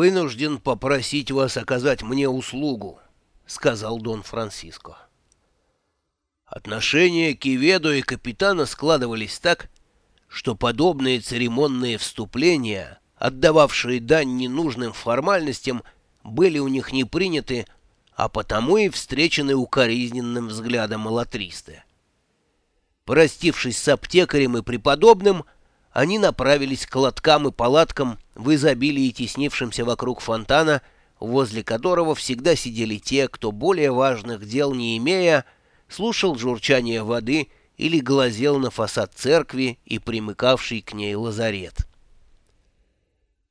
«Вынужден попросить вас оказать мне услугу», — сказал Дон Франциско. Отношения Киведо и капитана складывались так, что подобные церемонные вступления, отдававшие дань ненужным формальностям, были у них не приняты, а потому и встречены укоризненным взглядом Алатристы. Простившись с аптекарем и преподобным, они направились к лоткам и палаткам в изобилии теснившимся вокруг фонтана, возле которого всегда сидели те, кто более важных дел не имея, слушал журчание воды или глазел на фасад церкви и примыкавший к ней лазарет.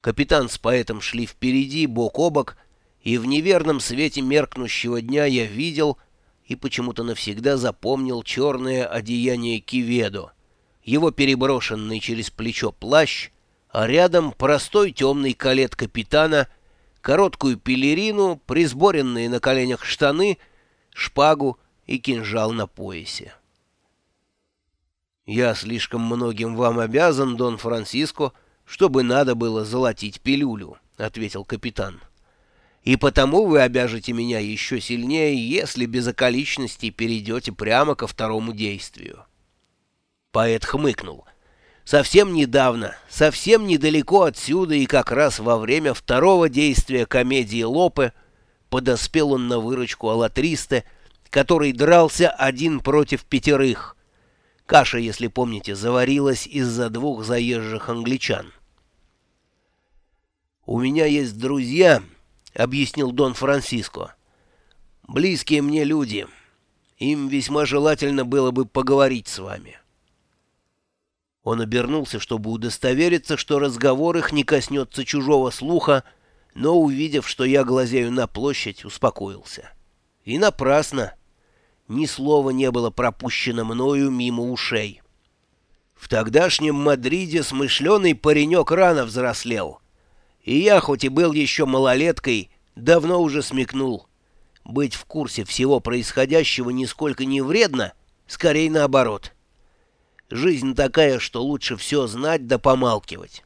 Капитан с поэтом шли впереди, бок о бок, и в неверном свете меркнущего дня я видел и почему-то навсегда запомнил черное одеяние Киведо, его переброшенный через плечо плащ, а рядом простой темный калет капитана, короткую пелерину, присборенные на коленях штаны, шпагу и кинжал на поясе. «Я слишком многим вам обязан, Дон Франциско, чтобы надо было золотить пилюлю», — ответил капитан. «И потому вы обяжете меня еще сильнее, если без околичностей перейдете прямо ко второму действию». Поэт хмыкнул. Совсем недавно, совсем недалеко отсюда и как раз во время второго действия комедии Лопе подоспел он на выручку Алатристе, который дрался один против пятерых. Каша, если помните, заварилась из-за двух заезжих англичан. «У меня есть друзья», — объяснил Дон Франциско. «Близкие мне люди. Им весьма желательно было бы поговорить с вами». Он обернулся, чтобы удостовериться, что разговор их не коснется чужого слуха, но, увидев, что я глазею на площадь, успокоился. И напрасно. Ни слова не было пропущено мною мимо ушей. В тогдашнем Мадриде смышленый паренек рано взрослел. И я, хоть и был еще малолеткой, давно уже смекнул. Быть в курсе всего происходящего нисколько не вредно, скорее наоборот — Жизнь такая, что лучше все знать да помалкивать.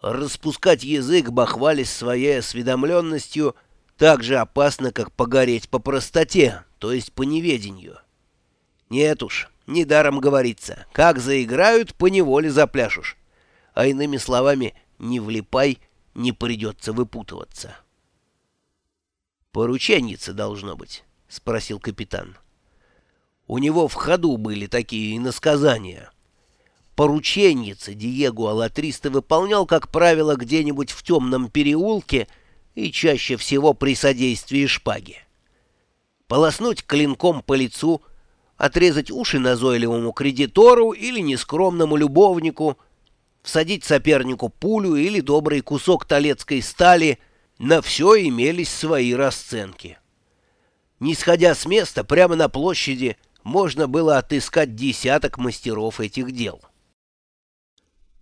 Распускать язык, бахвались своей осведомленностью, так же опасно, как погореть по простоте, то есть по неведению. Нет уж, недаром говорится, как заиграют, поневоле запляшешь. А иными словами, не влипай, не придется выпутываться. «Порученница должно быть», — спросил капитан. У него в ходу были такие иносказания. Порученница Диего Алатриста выполнял, как правило, где-нибудь в темном переулке и чаще всего при содействии шпаги. Полоснуть клинком по лицу, отрезать уши назойливому кредитору или нескромному любовнику, всадить сопернику пулю или добрый кусок талецкой стали — на все имелись свои расценки. Не сходя с места, прямо на площади — можно было отыскать десяток мастеров этих дел.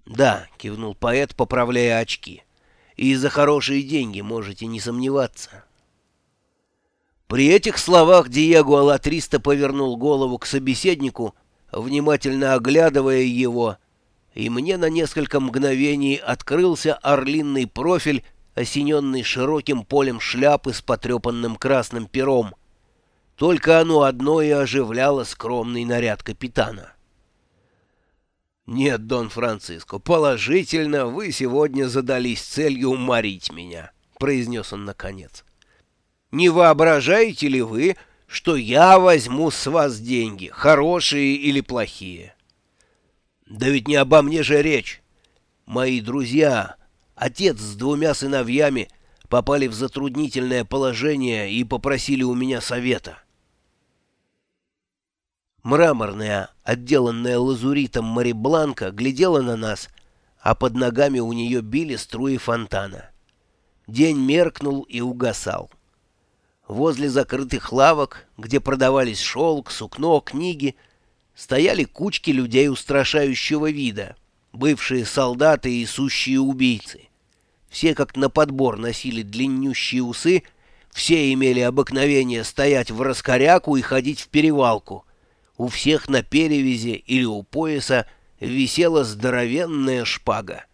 «Да», — кивнул поэт, поправляя очки, — «и за хорошие деньги можете не сомневаться». При этих словах Диего Алатриста повернул голову к собеседнику, внимательно оглядывая его, и мне на несколько мгновений открылся орлинный профиль, осененный широким полем шляпы с потрепанным красным пером. Только оно одно и оживляло скромный наряд капитана. «Нет, Дон Франциско, положительно, вы сегодня задались целью уморить меня», — произнес он наконец. «Не воображаете ли вы, что я возьму с вас деньги, хорошие или плохие?» «Да ведь не обо мне же речь. Мои друзья, отец с двумя сыновьями, попали в затруднительное положение и попросили у меня совета». Мраморная, отделанная лазуритом Марибланка, глядела на нас, а под ногами у нее били струи фонтана. День меркнул и угасал. Возле закрытых лавок, где продавались шелк, сукно, книги, стояли кучки людей устрашающего вида, бывшие солдаты и сущие убийцы. Все как на подбор носили длиннющие усы, Все имели обыкновение стоять в раскоряку и ходить в перевалку. У всех на перевязи или у пояса висела здоровенная шпага.